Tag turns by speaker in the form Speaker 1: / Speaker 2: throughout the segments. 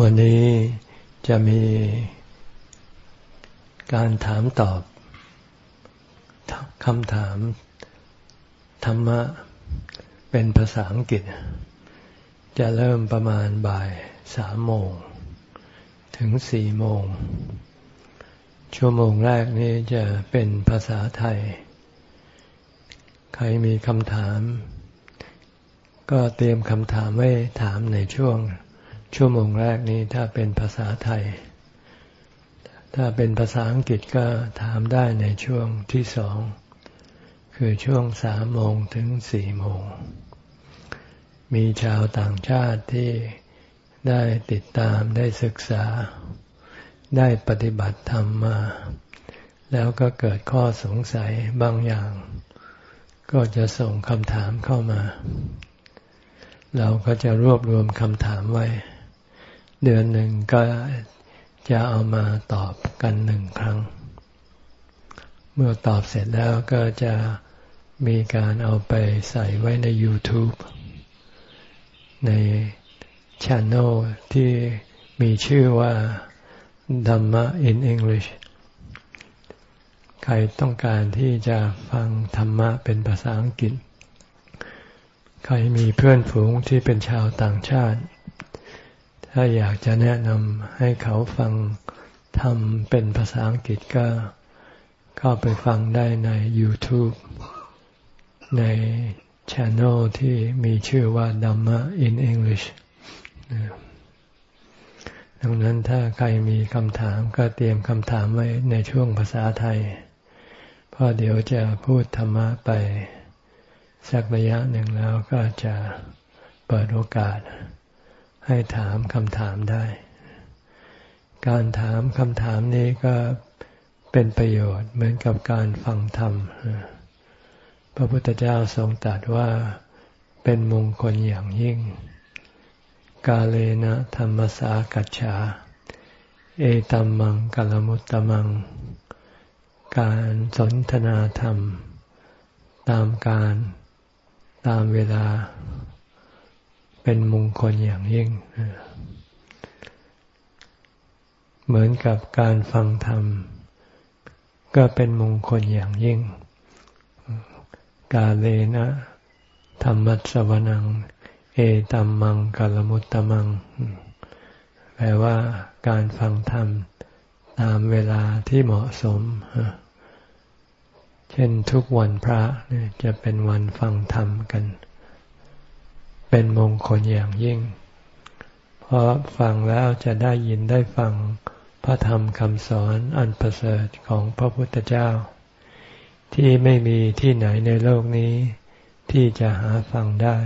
Speaker 1: วันนี้จะมีการถามตอบคำถาม ธรรมะ เป็นภาษาอังกฤษ จะเริ่มประมาณบ่ายสามโมง ถึงสี่โมง ชั่วโมงแรกนี้จะเป็นภาษาไทย ใครมีคำถาม ก็เตรียมคำถามไว้ถามในช่วง ชั่วโมงแรกนี้ถ้าเป็นภาษาไทย ถ้าเป็นภาษาอังกฤษก็ถามได้ในช่วงที่สอง คือช่วงสามโมงถึงสี่โมง มีชาวต่างชาติที่ได้ติดตามได้ศึกษา ได้ปฏิบัติธรรมมา แล้วก็เกิดข้อสงสัยบางอย่าง ก็จะส่งคำถามเข้ามา เราก็จะรวบรวมคำถามไว้ เดือนหนึ่งก็จะเอามาตอบกันหนึ่งครั้ง เมื่อตอบเสร็จแล้วก็จะมีการเอาไปใส่ไว้ใน YouTube ในช anel ที่มีชื่อว่า Dhamma in English ใครต้องการที่จะฟังธรรมะเป็นภาษาอังกฤษ ใครมีเพื่อนฝูงที่เป็นชาวต่างชาติ ถ้าอยากจะแนะนำให้เขาฟังทำเป็นภาษาอังกฤษก็เข้าไปฟังได้ใน YouTube ใน Channel ที่มีชื่อว่า Dhamma in English ดังนั้นถ้าใครมีคำถามก็เตรียมคำถามไว้ในช่วงภาษาไทย เพราะเดี๋ยวจะพูดธรรมะไปสักระยะหนึ่งแล้วก็จะเปิดโอกาส ให้ถามคำถามได้ การถามคำถามนี้ก็เป็นประโยชน์เหมือนกับการฟังธรรม พระพุทธเจ้าทรงตรัสว่าเป็นมงคลอย่างยิ่ง กาเลนะธรรมสากัจฉา เอตัมมังกลมุตตมัง การสนทนาธรรม ตามการตามเวลา เป็นมงคลอย่างยิ่ง เหมือนกับการฟังธรรม ก็เป็นมงคลอย่างยิ่ง กาเลนะธรรมัสวนัง เอตัมมังกลมุตตมัง แปลว่าการฟังธรรมตามเวลาที่เหมาะสม เช่นทุกวันพระจะเป็นวันฟังธรรมกัน เป็นมงคลอย่างยิ่ง เพราะฟังแล้วจะได้ยินได้ฟังพระธรรมคำสอนอันประเสริฐของพระพุทธเจ้า ที่ไม่มีที่ไหนในโลกนี้ ที่จะหาฟังได้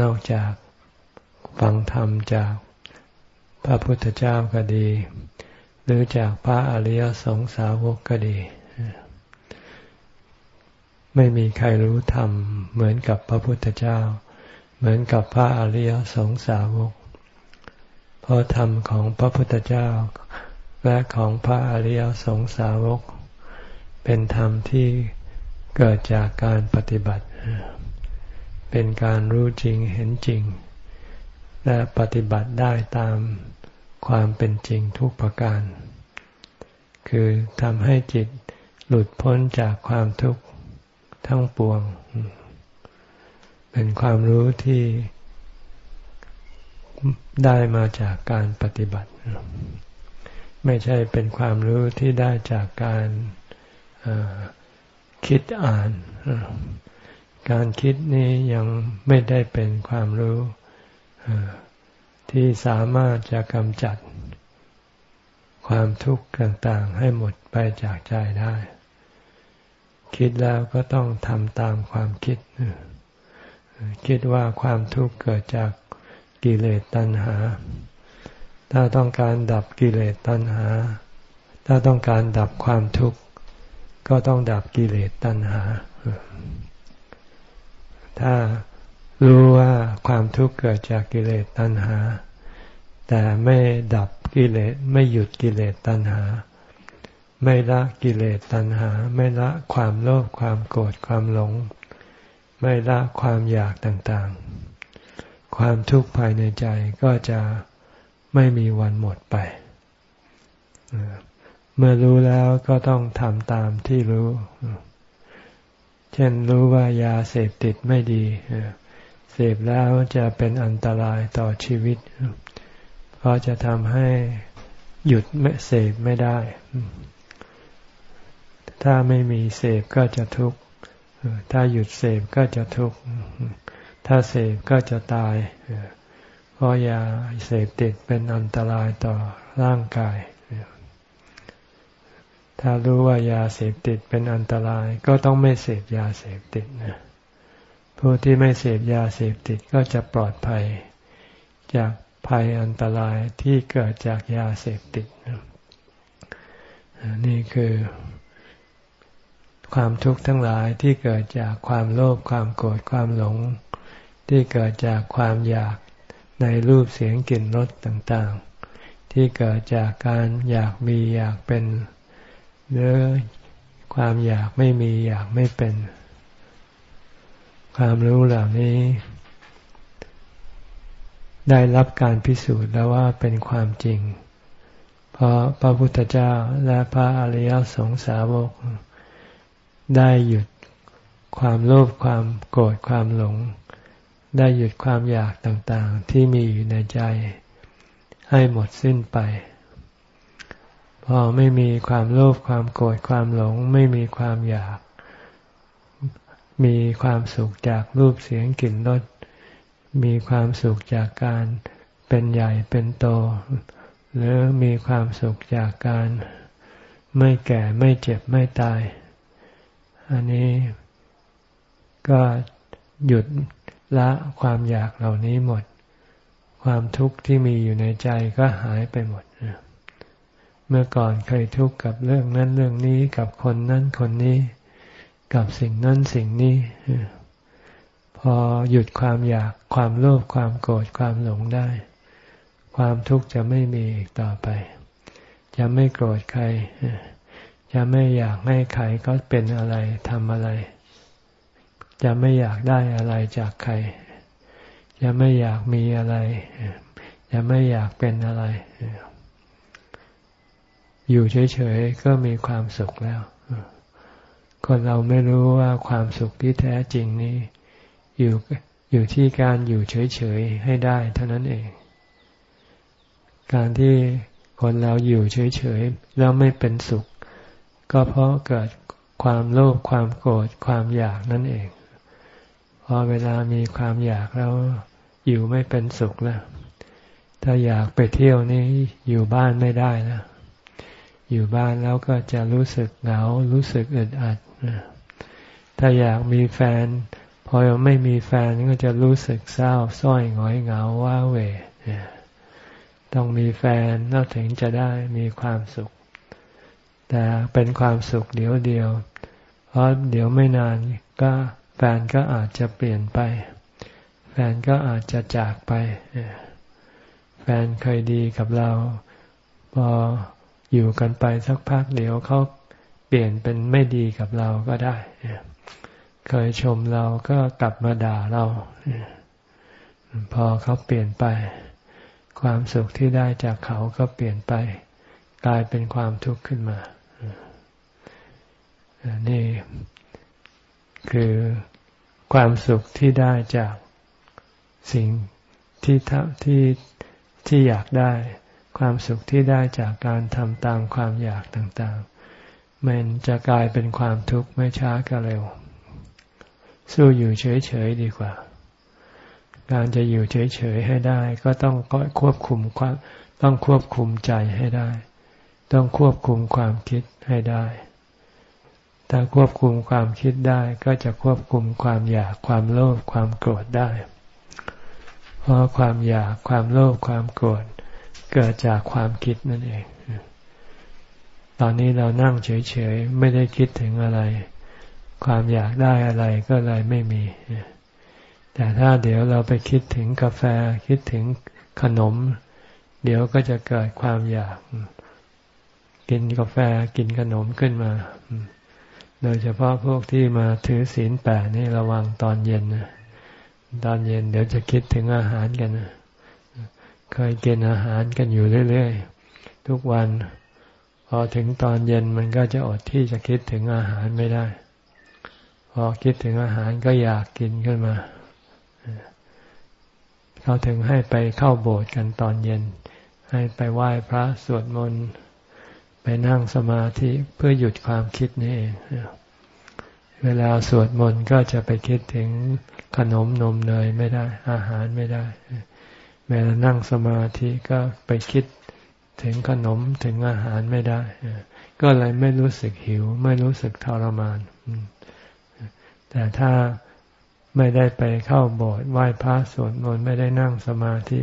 Speaker 1: นอกจากฟังธรรมจากพระพุทธเจ้าก็ดี หรือจากพระอริยสงสาวกก็ดี ไม่มีใครรู้ธรรมเหมือนกับพระพุทธเจ้า เหมือนกับพระอริยสงสาวก เพราะธรรมของพระพุทธเจ้า และของพระอริยสงสาวก เป็นธรรมที่เกิดจากการปฏิบัติ เป็นการรู้จริงเห็นจริง และปฏิบัติได้ตามความเป็นจริงทุกประการ คือทำให้จิตหลุดพ้นจากความทุกข์ทั้งปวง เป็นความรู้ที่ได้มาจากการปฏิบัติ ไม่ใช่เป็นความรู้ที่ได้จากการคิดอ่าน การคิดนี้ยังไม่ได้เป็นความรู้ที่สามารถจะกำจัดความทุกข์ต่างๆ ให้หมดไปจากใจได้ คิดแล้วก็ต้องทำตามความคิด คิดว่าความทุกข์เกิดจากกิเลสตัณหา ถ้าต้องการดับกิเลสตัณหา ถ้าต้องการดับความทุกข์ก็ต้องดับกิเลสตัณหา ถ้ารู้ว่าความทุกข์เกิดจากกิเลสตัณหา แต่ไม่ดับกิเลสไม่หยุดกิเลสตัณหา ไม่ละกิเลสตัณหา ไม่ละความโลภความโกรธความหลง ไม่ละความอยากต่างๆ ความทุกข์ภายในใจก็จะไม่มีวันหมดไป เมื่อรู้แล้วก็ต้องทำตามที่รู้ เช่นรู้ว่ายาเสพติดไม่ดี เสพแล้วจะเป็นอันตรายต่อชีวิต เพราะจะทำให้หยุดไม่เสพไม่ได้ ถ้าไม่มีเสพก็จะทุกข์ ถ้าหยุดเสพก็จะทุกข์ ถ้าเสพก็จะตาย เพราะยาเสพติดเป็นอันตรายต่อร่างกาย ถ้ารู้ว่ายาเสพติดเป็นอันตรายก็ต้องไม่เสพยาเสพติดนะ ผู้ที่ไม่เสพยาเสพติดก็จะปลอดภัย จากภัยอันตรายที่เกิดจากยาเสพติด นี่คือ ความทุกข์ทั้งหลายที่เกิดจากความโลภความโกรธความหลง ที่เกิดจากความอยากในรูปเสียงกลิ่นรสต่างๆ ที่เกิดจากการอยากมีอยากเป็น หรือความอยากไม่มีอยากไม่เป็น ความรู้เหล่านี้ ได้รับการพิสูจน์แล้วว่าเป็นความจริง เพราะพระพุทธเจ้าและพระอริยสงสาวก ได้หยุดความโลภความโกรธความหลง ได้หยุดความอยากต่างๆ ที่มีอยู่ในใจ ให้หมดสิ้นไป พอไม่มีความโลภความโกรธความหลง ไม่มีความอยาก มีความสุขจากรูปเสียงกลิ่นรสมีความสุขจากการเป็นใหญ่เป็นโต หรือมีความสุขจากการไม่แก่ไม่เจ็บไม่ตาย อันนี้ก็หยุดละความอยากเหล่านี้หมด ความทุกข์ที่มีอยู่ในใจก็หายไปหมด เมื่อก่อนเคยทุกข์กับเรื่องนั้นเรื่องนี้กับคนนั้นคนนี้ กับสิ่งนั้นสิ่งนี้ พอหยุดความอยากความโลภความโกรธความหลงได้ ความทุกข์จะไม่มีอีกต่อไป จะไม่โกรธใคร จะไม่อยากให้ใครก็เป็นอะไรทำอะไร จะไม่อยากได้อะไรจากใคร จะไม่อยากมีอะไร จะไม่อยากเป็นอะไร อยู่เฉยๆก็มีความสุขแล้ว คนเราไม่รู้ว่าความสุขที่แท้จริงนี้ อยู่อยู่ที่การอยู่เฉยๆให้ได้เท่านั้นเอง การที่คนเราอยู่เฉยๆแล้วไม่เป็นสุข ก็เพราะเกิดความโลภความโกรธความอยากนั่นเอง พอเวลามีความอยากแล้วอยู่ไม่เป็นสุขแล้วถ้าอยากไปเที่ยวนี่อยู่บ้านไม่ได้นะ อยู่บ้านแล้วก็จะรู้สึกเหงารู้สึกอึดอัดถ้าอยากมีแฟน พอไม่มีแฟนก็จะรู้สึกเศร้าส้อยหงอยเหงาว้าเหวต้องมีแฟนแล้วถึงจะได้มีความสุข แต่เป็นความสุขเดียวเดียว เพราะเดี๋ยวไม่นานก็แฟนก็อาจจะเปลี่ยนไป แฟนก็อาจจะจากไป แฟนเคยดีกับเรา พออยู่กันไปสักพักเดี๋ยวเขาเปลี่ยนเป็นไม่ดีกับเราก็ได้ เคยชมเราก็กลับมาด่าเรา พอเขาเปลี่ยนไป ความสุขที่ได้จากเขาก็เปลี่ยนไป กลายเป็นความทุกข์ขึ้นมา นี่คือความสุขที่ได้จากสิ่งที่ทที่ที่อยากได้ ความสุขที่ได้จากการทำตามความอยากต่างๆ มันจะกลายเป็นความทุกข์ไม่ช้าก็เร็ว สู้อยู่เฉยๆดีกว่า การจะอยู่เฉยๆให้ได้ ก็ต้องควบคุมความต้องควบคุมใจให้ได้ ต้องควบคุมความคิดให้ได้ ถ้าควบคุมความคิดได้ก็จะควบคุมความอยากความโลภความโกรธได้ เพราะความอยากความโลภความโกรธเกิดจากความคิดนั่นเอง ตอนนี้เรานั่งเฉยๆ ไม่ได้คิดถึงอะไร ความอยากได้อะไรก็เลยไม่มี แต่ถ้าเดี๋ยวเราไปคิดถึงกาแฟคิดถึงขนม เดี๋ยวก็จะเกิดความอยาก กินกาแฟกินขนมขึ้นมา โดยเฉพาะพวกที่มาถือศีลแปดนี่ระวังตอนเย็นนะตอนเย็นเดี๋ยวจะคิดถึงอาหารกันนะเคยกินอาหารกันอยู่เรื่อยๆ ทุกวัน พอถึงตอนเย็นมันก็จะอดที่จะคิดถึงอาหารไม่ได้ พอคิดถึงอาหารก็อยากกินขึ้นมา เขาถึงให้ไปเข้าโบสถ์กันตอนเย็น ให้ไปไหว้พระสวดมนต์ นั่งสมาธิเพื่อหยุดความคิดนี่เองเวลาสวดมนต์ก็จะไปคิดถึงขนมนมเนยไม่ได้ อาหารไม่ได้ เวลานั่งสมาธิก็ไปคิดถึงขนมถึงอาหารไม่ได้ ก็เลยไม่รู้สึกหิว ไม่รู้สึกทรมาน แต่ถ้าไม่ได้ไปเข้าโบสถ์ไหว้พระสวดมนต์ไม่ได้นั่งสมาธิ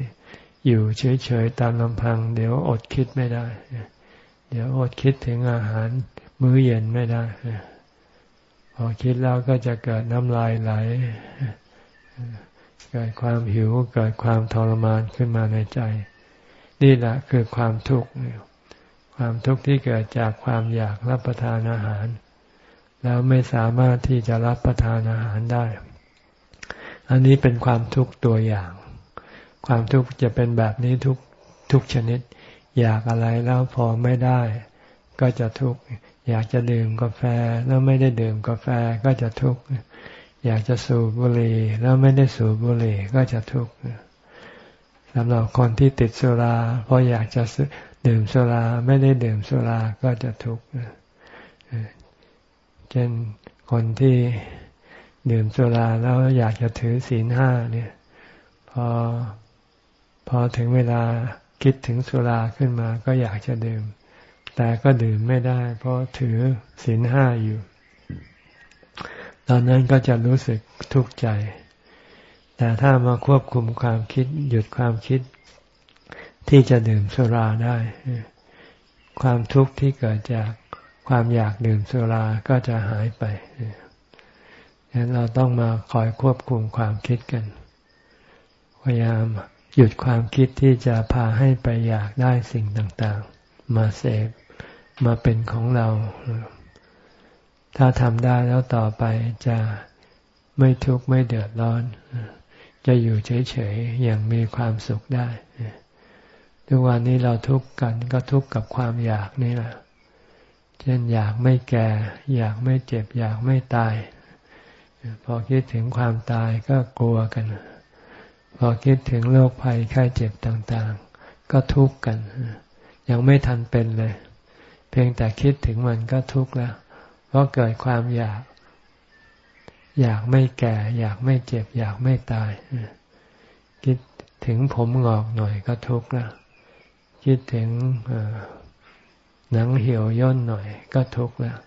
Speaker 1: อยู่เฉยๆตามลำพัง เดี๋ยวอดคิดไม่ได้ เดี๋ยวอดคิดถึงอาหารมื้อเย็นไม่ได้พอคิดแล้วก็จะเกิดน้ำลายไหล เกิดความหิว เกิดความทรมานขึ้นมาในใจ นี่แหละคือความทุกข์ ความทุกข์ที่เกิดจากความอยากรับประทานอาหาร แล้วไม่สามารถที่จะรับประทานอาหารได้ อันนี้เป็นความทุกข์ตัวอย่าง ความทุกข์จะเป็นแบบนี้ทุกทุกชนิด อยากอะไรแล้วพอไม่ได้ ก็จะทุกข์อยากจะดื่มกาแฟแล้วไม่ได้ดื่มกาแฟก็จะทุกข์อยากจะสูบบุหรี่แล้วไม่ได้สูบบุหรี่ก็จะทุกข์สำหรับคนที่ติดสุราเพราะอยากจะดื่มสุราไม่ได้ดื่มสุราก็จะทุกข์เช่นคนที่ดื่มสุราแล้วอยากจะถือศีลห้าเนี่ย พอพอถึงเวลา คิดถึงสุราขึ้นมาก็อยากจะดื่ม แต่ก็ดื่มไม่ได้ เพราะถือศีลห้าอยู่ ตอนนั้นก็จะรู้สึกทุกข์ใจ แต่ถ้ามาควบคุมความคิด หยุดความคิด ที่จะดื่มสุราได้ ความทุกข์ที่เกิดจากความอยากดื่มสุราก็จะหายไปดังนั้นเราต้องมาคอยควบคุมความคิดกัน พยายาม หยุดความคิดที่จะพาให้ไปอยากได้สิ่งต่างๆ มาเสพมาเป็นของเรา ถ้าทำได้แล้วต่อไปจะไม่ทุกข์ไม่เดือดร้อน จะอยู่เฉยๆ อย่างมีความสุขได้ทุกวันนี้เราทุกข์กันก็ทุกข์กับความอยากนี่แหละ เช่นอยากไม่แก่ อยากไม่เจ็บ อยากไม่ตาย พอคิดถึงความตายก็กลัวกัน พอคิดถึงโรคภัยไข้เจ็บต่างๆ ก็ทุกข์กัน ยังไม่ทันเป็นเลย เพียงแต่คิดถึงมันก็ทุกข์แล้ว เพราะเกิดความอยาก อยากไม่แก่ อยากไม่เจ็บ อยากไม่ตาย คิดถึงผมงอกหน่อยก็ทุกข์แล้ว คิดถึงหนังเหี่ยวย่นหน่อยก็ทุกข์แล้ว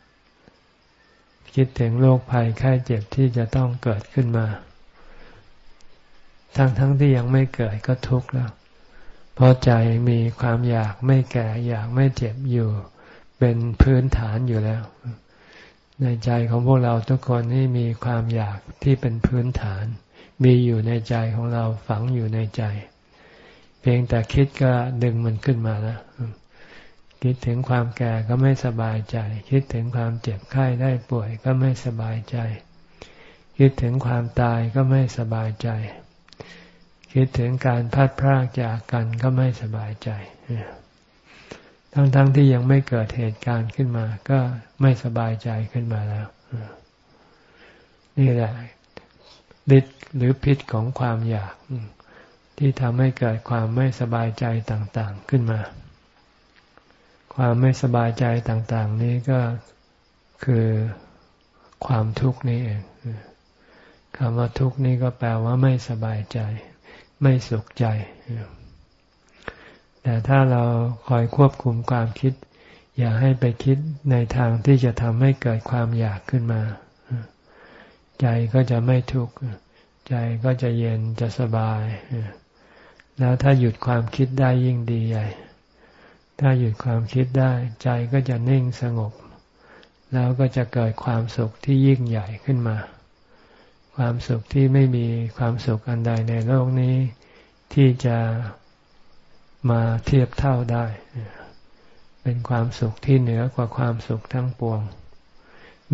Speaker 1: คิดถึงโรคภัยไข้เจ็บที่จะต้องเกิดขึ้นมา ทั้งทั้งที่ยังไม่เกิดก็ทุกข์แล้ว เพราะใจมีความอยากไม่แก่อยากไม่เจ็บอยู่ เป็นพื้นฐานอยู่แล้ว ในใจของพวกเราทุกคนนี่มีความอยากที่เป็นพื้นฐาน มีอยู่ในใจของเราฝังอยู่ในใจ เพียงแต่คิดก็ดึงมันขึ้นมาแล้วคิดถึงความแก่ก็ไม่สบายใจ คิดถึงความเจ็บไข้ได้ป่วยก็ไม่สบายใจ คิดถึงความตายก็ไม่สบายใจ คิดถึงการพัดพรากจากกันก็ไม่สบายใจ ทั้งๆทที่ยังไม่เกิดเหตุการณ์ขึ้นมา ก็ไม่สบายใจขึ้นมาแล้ว นี่แหละฤทธิ์หรือพิษของความอยาก ที่ทำให้เกิดความไม่สบายใจต่าง ๆขึ้นมา ความไม่สบายใจต่าง ๆ นี้ก็คือความทุกข์นี่เองคำว่าทุกข์นี่ก็แปลว่าไม่สบายใจ ไม่สุขใจ แต่ถ้าเราคอยควบคุมความคิด อย่าให้ไปคิดในทางที่จะทำให้เกิดความอยากขึ้นมา ใจก็จะไม่ทุกข์ ใจก็จะเย็นจะสบาย แล้วถ้าหยุดความคิดได้ยิ่งดีใหญ่ ถ้าหยุดความคิดได้ ใจก็จะนิ่งสงบ แล้วก็จะเกิดความสุขที่ยิ่งใหญ่ขึ้นมา ความสุขที่ไม่มีความสุขอันใดในโลกนี้ ที่จะมาเทียบเท่าได้ เป็นความสุขที่เหนือกว่าความสุขทั้งปวง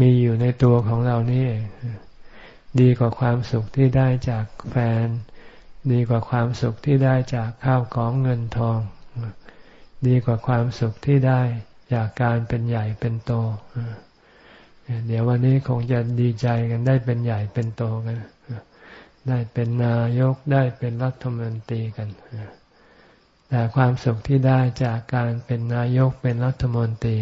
Speaker 1: มีอยู่ในตัวของเรานี่เองดีกว่าความสุขที่ได้จากแฟน ดีกว่าความสุขที่ได้จากข้าวของเงินทอง ดีกว่าความสุขที่ได้จากการเป็นใหญ่เป็นโต เดี๋ยววันนี้คงจะดีใจกันได้เป็นใหญ่เป็นโตกันได้เป็นนายกได้เป็นรัฐมนตรีกันแต่ความสุขที่ได้จากการเป็นนายกเป็นรัฐมนตรี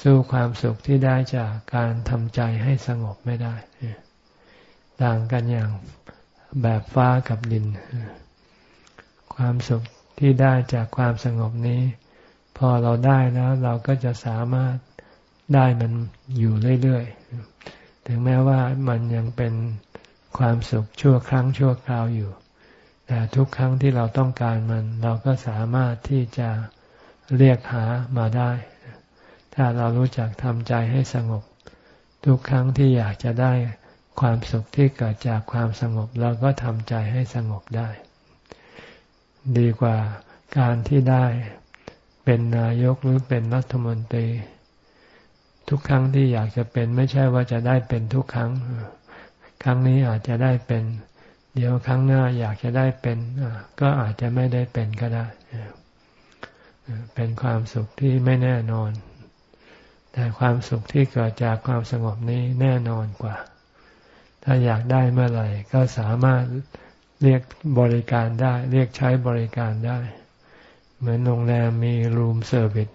Speaker 1: สู้ความสุขที่ได้จากการทำใจให้สงบไม่ได้ ต่างกันอย่างแบบฟ้ากับดิน ความสุขที่ได้จากความสงบนี้ พอเราได้แล้วเราก็จะสามารถ ได้มันอยู่เรื่อยๆ ถึงแม้ว่ามันยังเป็นความสุขชั่วครั้งชั่วคราวอยู่ แต่ทุกครั้งที่เราต้องการมันเราก็สามารถที่จะเรียกหามาได้ ถ้าเรารู้จักทำใจให้สงบ ทุกครั้งที่อยากจะได้ความสุขที่เกิดจากความสงบเราก็ทำใจให้สงบได้ ดีกว่าการที่ได้เป็นนายกหรือเป็นรัฐมนตรี ทุกครั้งที่อยากจะเป็น ไม่ใช่ว่าจะได้เป็นทุกครั้ง ครั้งนี้อาจจะได้เป็น เดี๋ยวครั้งหน้าอยากจะได้เป็นก็อาจจะไม่ได้เป็นก็ได้ เป็นความสุขที่ไม่แน่นอน แต่ความสุขที่เกิดจากความสงบนี้แน่นอนกว่า ถ้าอยากได้เมื่อไหร่ ก็สามารถเรียกบริการได้ เรียกใช้บริการได้ เหมือนโรงแรมมี room service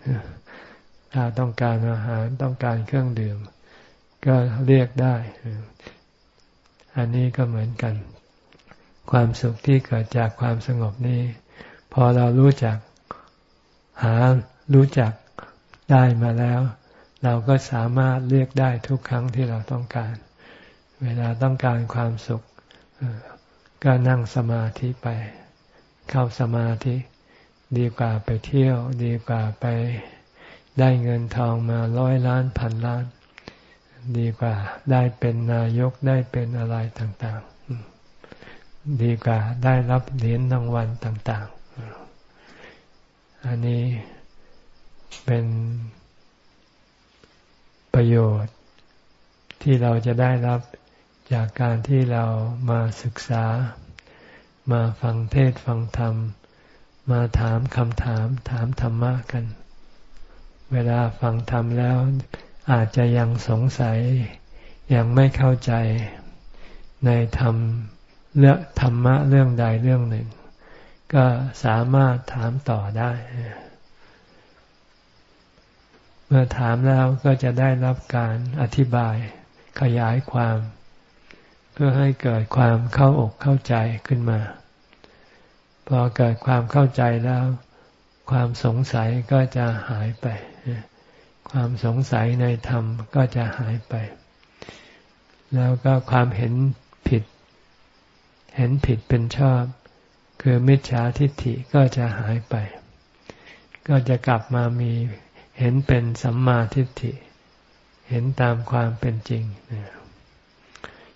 Speaker 1: ถ้าต้องการอาหารต้องการเครื่องดื่ม ก็เรียกได้ อันนี้ก็เหมือนกัน ความสุขที่เกิดจากความสงบนี้ พอเรารู้จักหารู้จักได้มาแล้ว เราก็สามารถเรียกได้ทุกครั้งที่เราต้องการ เวลาต้องการความสุขก็นั่งสมาธิไป เข้าสมาธิ ดีกว่าไปเที่ยว ดีกว่าไป ได้เงินทองมาร้อยล้านพันล้าน ดีกว่าได้เป็นนายกได้เป็นอะไรต่างๆ ดีกว่าได้รับเหรียญรางวัลต่าง ๆ อันนี้เป็นประโยชน์ที่เราจะได้รับจากการที่เรามาศึกษา มาฟังเทศฟังธรรม มาถามคำถามถามธรรมะกัน เวลาฟังธรรมแล้ว อาจจะยังสงสัย ยังไม่เข้าใจในธรรมเรื่องธรรมะเรื่องใดเรื่องหนึ่ง ก็สามารถถามต่อได้ เมื่อถามแล้วก็จะได้รับการอธิบายขยายความ เพื่อให้เกิดความเข้าอกเข้าใจขึ้นมา พอเกิดความเข้าใจแล้ว ความสงสัยก็จะหายไป ความสงสัยในธรรมก็จะหายไป แล้วก็ความเห็นผิด เห็นผิดเป็นชอบ คือมิจฉาทิฏฐิก็จะหายไป ก็จะกลับมามีเห็นเป็นสัมมาทิฏฐิ เห็นตามความเป็นจริง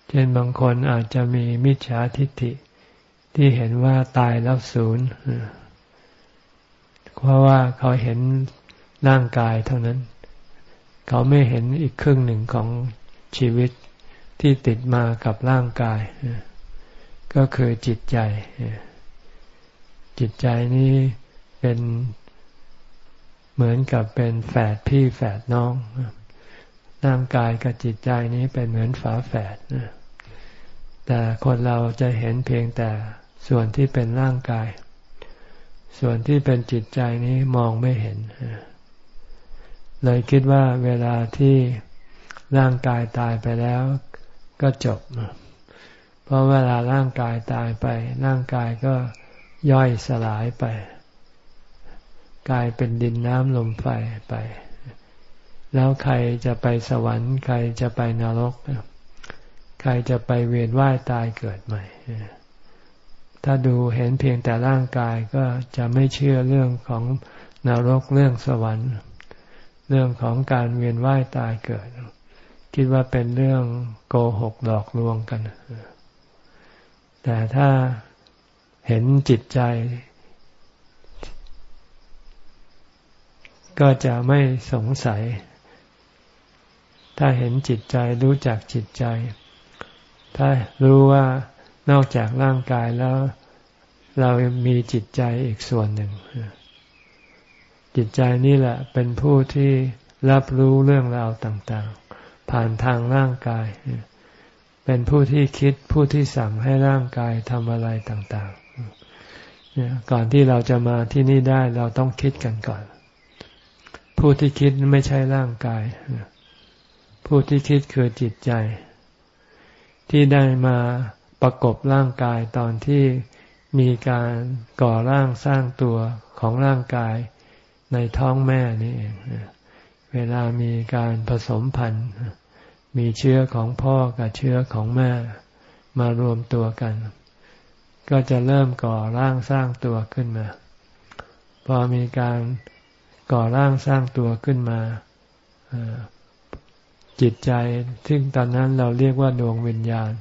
Speaker 1: เช่นบางคนอาจจะมีมิจฉาทิฏฐิ ที่เห็นว่าตายแล้วศูนย์เพราะว่าเขาเห็นร่างกายเท่านั้น เขาไม่เห็นอีกครึ่งหนึ่งของชีวิตที่ติดมากับร่างกาย ก็คือจิตใจ จิตใจนี้เป็นเหมือนกับเป็นแฝดพี่แฝดน้องร่างกายกับจิตใจนี้เป็นเหมือนฝาแฝดแต่คนเราจะเห็นเพียงแต่ส่วนที่เป็นร่างกาย ส่วนที่เป็นจิตใจนี้มองไม่เห็นเเลยคิดว่าเวลาที่ร่างกายตายไปแล้วก็จบ เพราะเวลาร่างกายตายไป ร่างกายก็ย่อยสลายไป กลายเป็นดินน้ำลมไฟไป แล้วใครจะไปสวรรค์ ใครจะไปนรก ใครจะไปเวียนว่ายตายเกิดใหม่ ถ้าดูเห็นเพียงแต่ร่างกายก็จะไม่เชื่อเรื่องของนรกเรื่องสวรรค์ เรื่องของการเวียนว่ายตายเกิด คิดว่าเป็นเรื่องโกหกหลอกลวงกัน แต่ถ้าเห็นจิตใจ ก็จะไม่สงสัย ถ้าเห็นจิตใจรู้จักจิตใจ ถ้ารู้ว่านอกจากร่างกายแล้ว เรามีจิตใจอีกส่วนหนึ่ง จิตใจนี่แหละเป็นผู้ที่รับรู้เรื่องราวต่างๆ ผ่านทางร่างกาย เป็นผู้ที่คิดผู้ที่สั่งให้ร่างกายทำอะไรต่างๆ ก่อนที่เราจะมาที่นี่ได้เราต้องคิดกันก่อน ผู้ที่คิดไม่ใช่ร่างกาย ผู้ที่คิดคือจิตใจ ที่ได้มาประกบร่างกายตอนที่มีการก่อร่างสร้างตัวของร่างกาย ในท้องแม่นี่เองเวลามีการผสมพันธุ์มีเชื้อของพ่อกับเชื้อของแม่มารวมตัวกัน ก็จะเริ่มก่อร่างสร้างตัวขึ้นมา พอมีการก่อร่างสร้างตัวขึ้นมาจิตใจซึ่งตอนนั้นเราเรียกว่าดวงวิญญาณ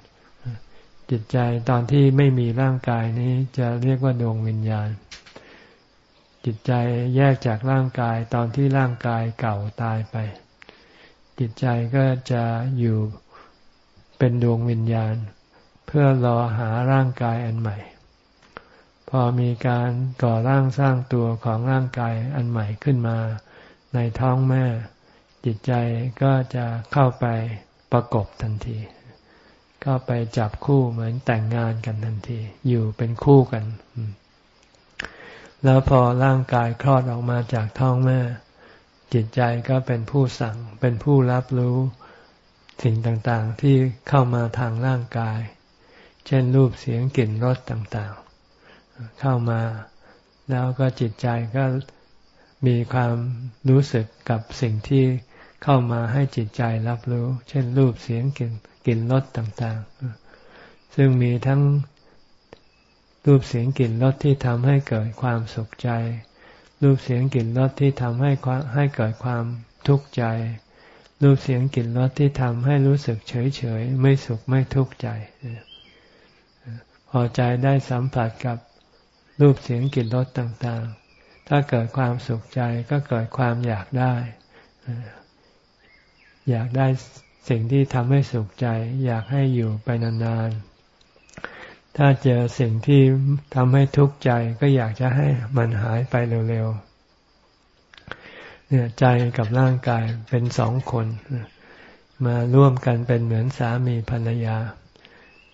Speaker 1: จิตใจตอนที่ไม่มีร่างกายนี้จะเรียกว่าดวงวิญญาณ จิตใจแยกจากร่างกายตอนที่ร่างกายเก่าตายไป จิตใจก็จะอยู่เป็นดวงวิญญาณ เพื่อรอหาร่างกายอันใหม่ พอมีการก่อร่างสร้างตัวของร่างกายอันใหม่ขึ้นมา ในท้องแม่ จิตใจก็จะเข้าไปประกบทันทีก็ไปจับคู่เหมือนแต่งงานกันทันที อยู่เป็นคู่กัน แล้วพอร่างกายคลอดออกมาจากท้องแม่ จิตใจก็เป็นผู้สั่ง เป็นผู้รับรู้สิ่งต่างๆ ที่เข้ามาทางร่างกาย เช่นรูปเสียงกลิ่นรสต่างๆ เข้ามา แล้วก็จิตใจก็มีความรู้สึกกับสิ่งที่เข้ามาให้จิตใจรับรู้ เช่นรูปเสียงกลิ่นกลิ่นรสต่างๆ ซึ่งมีทั้ง รูปเสียงกลิ่นรสที่ทำให้เกิดความสุขใจ รูปเสียงกลิ่นรสที่ทำให้ให้เกิดความทุกข์ใจ รูปเสียงกลิ่นรสที่ทำให้รู้สึกเฉยๆไม่สุขไม่ทุกข์ใจ พอใจได้สัมผัสกับรูปเสียงกลิ่นรสต่างๆ ถ้าเกิดความสุขใจก็เกิดความอยากได้ อยากได้สิ่งที่ทำให้สุขใจ อยากให้อยู่ไปนานๆ ถ้าเจอสิ่งที่ทำให้ทุกข์ใจก็อยากจะให้มันหายไปเร็วๆเนี่ยใจกับร่างกายเป็นสองคน มาร่วมกันเป็นเหมือนสามีภรรยา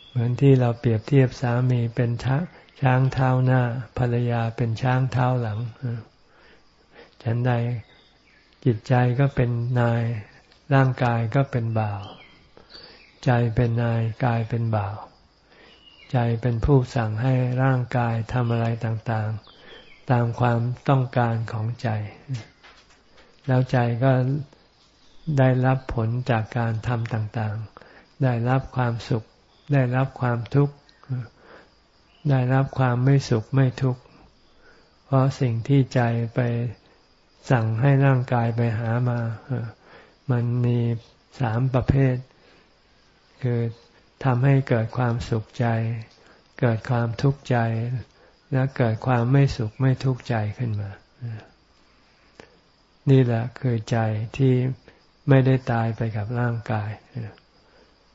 Speaker 1: เหมือนที่เราเปรียบเทียบสามีเป็นช้างเท้าหน้า ภรรยาเป็นช้างเท้าหลังฉันใดจิตใจก็เป็นนาย ร่างกายก็เป็นบ่าว ใจเป็นนายกายเป็นบ่าว ใจเป็นผู้สั่งให้ร่างกายทำอะไรต่างๆ ตามความต้องการของใจ แล้วใจก็ได้รับผลจากการทำต่างๆ ได้รับความสุข ได้รับความทุกข์ ได้รับความไม่สุขไม่ทุกข์ เพราะสิ่งที่ใจไปสั่งให้ร่างกายไปหามา มันมีสามประเภท คือ ทำให้เกิดความสุขใจ เกิดความทุกข์ใจ และเกิดความไม่สุขไม่ทุกข์ใจขึ้นมา นี่แหละคือใจที่ไม่ได้ตายไปกับร่างกาย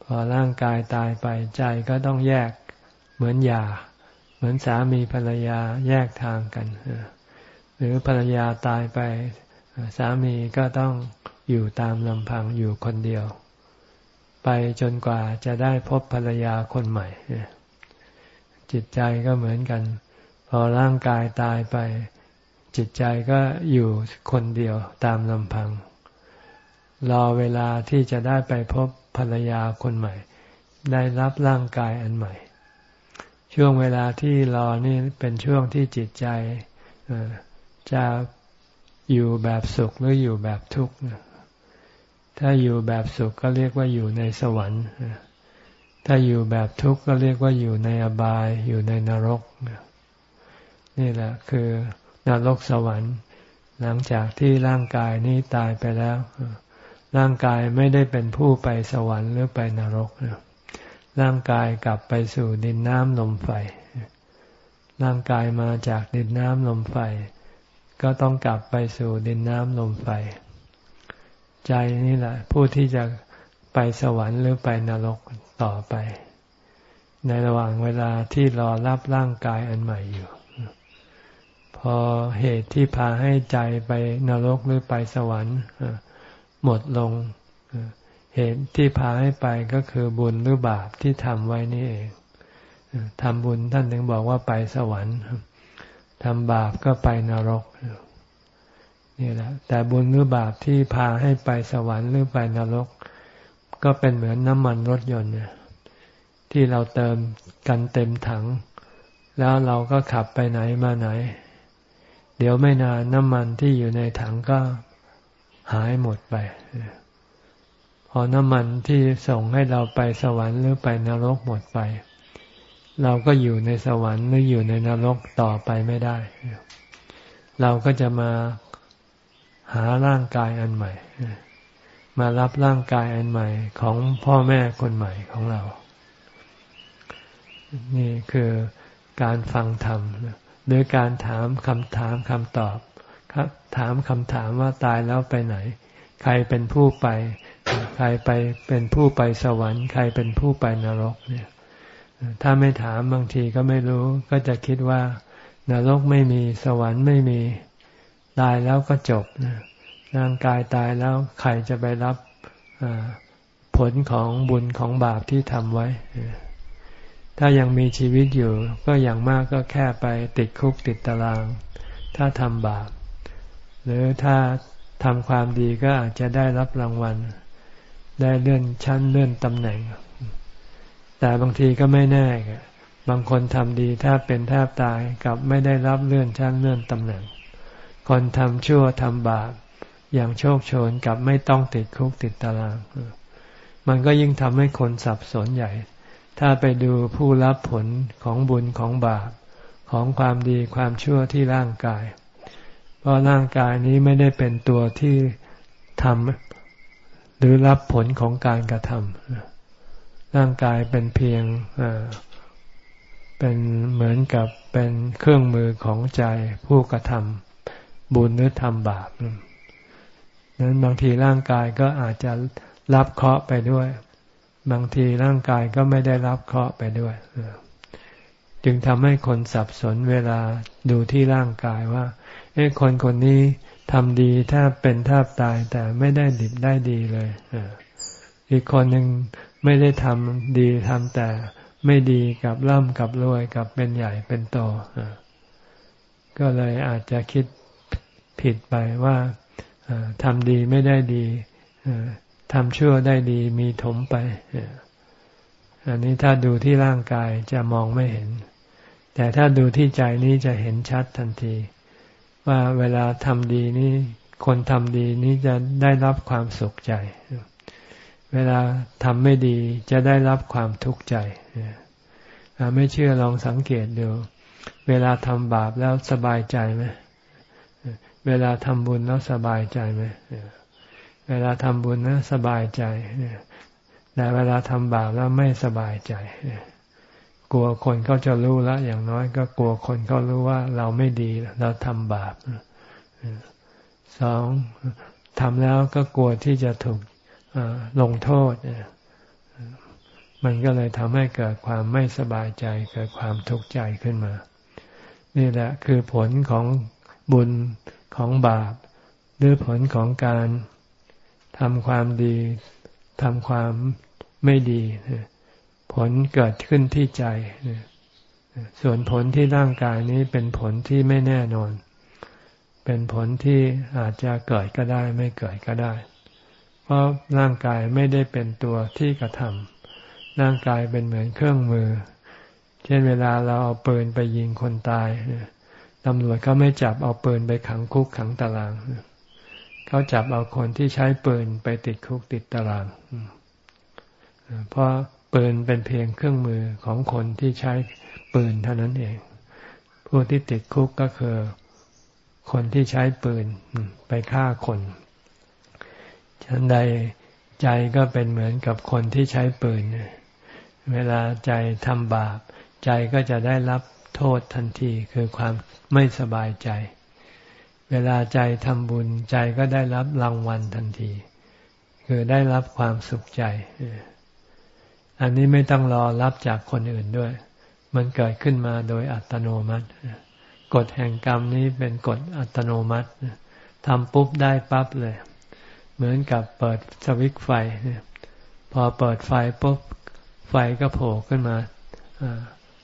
Speaker 1: พอร่างกายตายไปใจก็ต้องแยกเหมือนยา เหมือนสามีภรรยาแยกทางกัน หรือภรรยาตายไป สามีก็ต้องอยู่ตามลำพังอยู่คนเดียว ไปจนกว่าจะได้พบภรรยาคนใหม่ จิตใจก็เหมือนกัน พอร่างกายตายไป จิตใจก็อยู่คนเดียวตามลำพัง รอเวลาที่จะได้ไปพบภรรยาคนใหม่ ได้รับร่างกายอันใหม่ ช่วงเวลาที่รอนี่เป็นช่วงที่จิตใจจะอยู่แบบสุขหรืออยู่แบบทุกข์ ถ้าอยู่แบบสุขก็เรียกว่าอยู่ในสวรรค์ ถ้าอยู่แบบทุกข์ก็เรียกว่าอยู่ในอบาย อยู่ในนรก นี่แหละคือนรกสวรรค์ หลังจากที่ร่างกายนี้ตายไปแล้ว ร่างกายไม่ได้เป็นผู้ไปสวรรค์หรือไปนรก ร่างกายกลับไปสู่ดินน้ำลมไฟ ร่างกายมาจากดินน้ำลมไฟ ก็ต้องกลับไปสู่ดินน้ำลมไฟ ใจนี่แหละ ผู้ที่จะไปสวรรค์หรือไปนรกต่อไป ในระหว่างเวลาที่รอรับร่างกายอันใหม่อยู่ พอเหตุที่พาให้ใจไปนรกหรือไปสวรรค์หมดลง เหตุที่พาให้ไปก็คือบุญหรือบาปที่ทำไว้นี่เองทำบุญท่านถึงบอกว่าไปสวรรค์ทำบาปก็ไปนรก นี่แหละ แต่บุญหรือบาปที่พาให้ไปสวรรค์หรือไปนรก ก็เป็นเหมือนน้ำมันรถยนต์เนี่ยที่เราเติมกันเต็มถัง แล้วเราก็ขับไปไหนมาไหน เดี๋ยวไม่นานน้ำมันที่อยู่ในถังก็หายหมดไป พอน้ำมันที่ส่งให้เราไปสวรรค์หรือไปนรกหมดไป เราก็อยู่ในสวรรค์หรืออยู่ในนรกต่อไปไม่ได้ เราก็จะมา หาร่างกายอันใหม่ มารับร่างกายอันใหม่ของพ่อแม่คนใหม่ของเรา นี่คือการฟังธรรมหรือการถามคำถามคำตอบครับถามคำถามว่าตายแล้วไปไหน ใครเป็นผู้ไป ใครไปเป็นผู้ไปสวรรค์ ใครเป็นผู้ไปนรกเนี่ย ถ้าไม่ถามบางทีก็ไม่รู้ ก็จะคิดว่านรกไม่มีสวรรค์ไม่มี ตายแล้วก็จบร่างกายตายแล้วใครจะไปรับผลของบุญของบาปที่ทำไว้ ถ้ายังมีชีวิตอยู่ ก็อย่างมากก็แค่ไปติดคุกติดตาราง ถ้าทำบาป หรือถ้าทำความดีก็อาจจะได้รับรางวัล ได้เลื่อนชั้นเลื่อนตำแหน่ง แต่บางทีก็ไม่แน่บางคนทำดีถ้าเป็นแทบตายกับไม่ได้รับเลื่อนชั้นเลื่อนตำแหน่ง คนทำชั่วทำบาปอย่างโชคโชนกับไม่ต้องติดคุกติดตาราง มันก็ยิ่งทำให้คนสับสนใหญ่ ถ้าไปดูผู้รับผลของบุญของบาปของความดีความชั่วที่ร่างกาย เพราะร่างกายนี้ไม่ได้เป็นตัวที่ทำหรือรับผลของการกระทำร่างกายเป็นเพียงเป็นเหมือนกับเป็นเครื่องมือของใจผู้กระทำ บุญหรือทำบาปนั้นบางทีร่างกายก็อาจจะรับเคราะห์ไปด้วย บางทีร่างกายก็ไม่ได้รับเคราะห์ไปด้วย จึงทำให้คนสับสนเวลาดูที่ร่างกายว่า เอ้คนคนนี้ทำดีแทบเป็นแทบตายแต่ไม่ได้ดิบได้ดีเลยอีกคนหนึ่งไม่ได้ทำดีทำแต่ไม่ดีกับร่ำกับรวยกับเป็นใหญ่เป็นโตก็เลยอาจจะคิด ผิดไปว่าทำดีไม่ได้ดีทำชั่วได้ดีมีถมไป อันนี้ถ้าดูที่ร่างกายจะมองไม่เห็น แต่ถ้าดูที่ใจนี้จะเห็นชัดทันที ว่าเวลาทำดีนี้คนทำดีนี้จะได้รับความสุขใจ เวลาทำไม่ดีจะได้รับความทุกข์ใจ ไม่เชื่อลองสังเกตดู เวลาทำบาปแล้วสบายใจไหม เวลาทำบุญแล้วสบายใจไหมเวลาทำบุญนะสบายใจแต่เวลาทำบาปแล้วไม่สบายใจกลัวคนเขาจะรู้แล้วอย่างน้อยก็กลัวคนเขารู้ว่าเราไม่ดีเราทำบาปสองทำแล้วก็กลัวที่จะถูกลงโทษมันก็เลยทำให้เกิดความไม่สบายใจ เกิดความทุกข์ใจขึ้นมา นี่แหละคือผลของบุญ ของบาป หรือผลของการทำความดีทำความไม่ดี ผลเกิดขึ้นที่ใจ ส่วนผลที่ร่างกายนี้เป็นผลที่ไม่แน่นอน เป็นผลที่อาจจะเกิดก็ได้ไม่เกิดก็ได้ เพราะร่างกายไม่ได้เป็นตัวที่กระทำร่างกายเป็นเหมือนเครื่องมือ เช่นเวลาเราเอาปืนไปยิงคนตาย ตำรวจก็ไม่จับเอาปืนไปขังคุกขังตาราง เขาจับเอาคนที่ใช้ปืนไปติดคุกติดตาราง เพราะปืนเป็นเพียงเครื่องมือของคนที่ใช้ปืนเท่านั้นเอง ผู้ที่ติดคุกก็คือคนที่ใช้ปืนไปฆ่าคนฉันใดใจก็เป็นเหมือนกับคนที่ใช้ปืน เวลาใจทำบาป ใจก็จะได้รับ โทษทันทีคือความไม่สบายใจ เวลาใจทำบุญใจก็ได้รับรางวัลทันที คือได้รับความสุขใจ อันนี้ไม่ต้องรอรับจากคนอื่นด้วย มันเกิดขึ้นมาโดยอัตโนมัติกฎแห่งกรรมนี้เป็นกฎอัตโนมัติทำปุ๊บได้ปั๊บเลย เหมือนกับเปิดสวิตไฟพอเปิดไฟปุ๊บไฟก็โผล่ขึ้นมา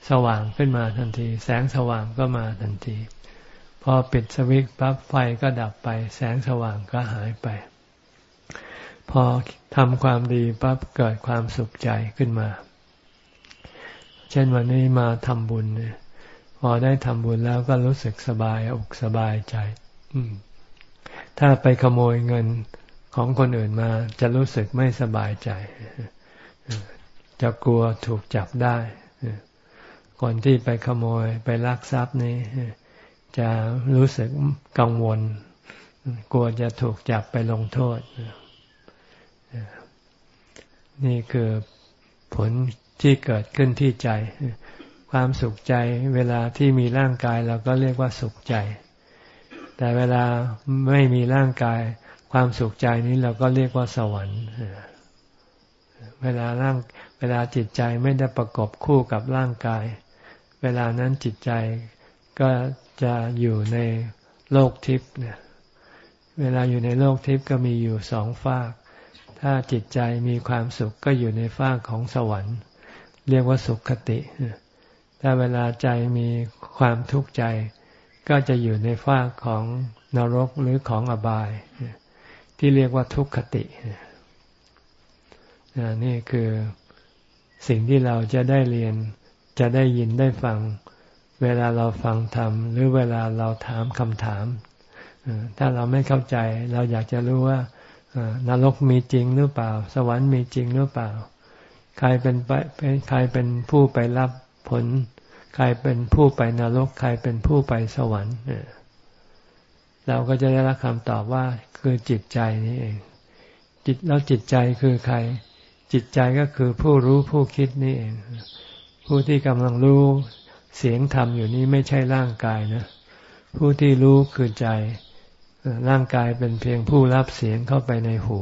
Speaker 1: สว่างขึ้นมาทันที แสงสว่างก็มาทันที พอปิดสวิตปั๊บไฟก็ดับไป แสงสว่างก็หายไป พอทำความดีปั๊บเกิดความสุขใจขึ้นมา เช่นวันนี้มาทำบุญพอได้ทำบุญแล้วก็รู้สึกสบายอกสบายใจถ้าไปขโมยเงินของคนอื่นมา จะรู้สึกไม่สบายใจ จะกลัวถูกจับได้ คนที่ไปขโมยไปลักทรัพย์นี้ จะรู้สึกกังวล กลัวจะถูกจับไปลงโทษ นี่คือผลที่เกิดขึ้นที่ใจ ความสุขใจ เวลาที่มีร่างกายเราก็เรียกว่าสุขใจ แต่เวลาไม่มีร่างกาย ความสุขใจนี้เราก็เรียกว่าสวรรค์เวลาร่างเวลาจิตใจไม่ได้ประกบคู่กับร่างกาย เวลานั้นจิตใจก็จะอยู่ในโลกทิพย์เนี่ยเวลาอยู่ในโลกทิพย์ก็มีอยู่สองฝาก ถ้าจิตใจมีความสุขก็อยู่ในฝากของสวรรค์ เรียกว่าสุขคติ ถ้าเวลาใจมีความทุกข์ใจ ก็จะอยู่ในฝากของนรกหรือของอบาย ที่เรียกว่าทุกขตินี่คือสิ่งที่เราจะได้เรียน จะได้ยินได้ฟัง เวลาเราฟังธรรม หรือเวลาเราถามคำถาม ถ้าเราไม่เข้าใจ เราอยากจะรู้ว่านรกมีจริงหรือเปล่า สวรรค์มีจริงหรือเปล่า ใครเป็นไปใครเป็นผู้ไปรับผล ใครเป็นผู้ไปนรก ใครเป็นผู้ไปสวรรค์เราก็จะได้รับคำตอบว่าคือจิตใจนี่เอง จิตแล้วจิตใจคือใคร จิตใจก็คือผู้รู้ผู้คิดนี่เอง ผู้ที่กำลังรู้เสียงธรรมอยู่นี้ไม่ใช่ร่างกายนะ ผู้ที่รู้คือใจ ร่างกายเป็นเพียงผู้รับเสียงเข้าไปในหู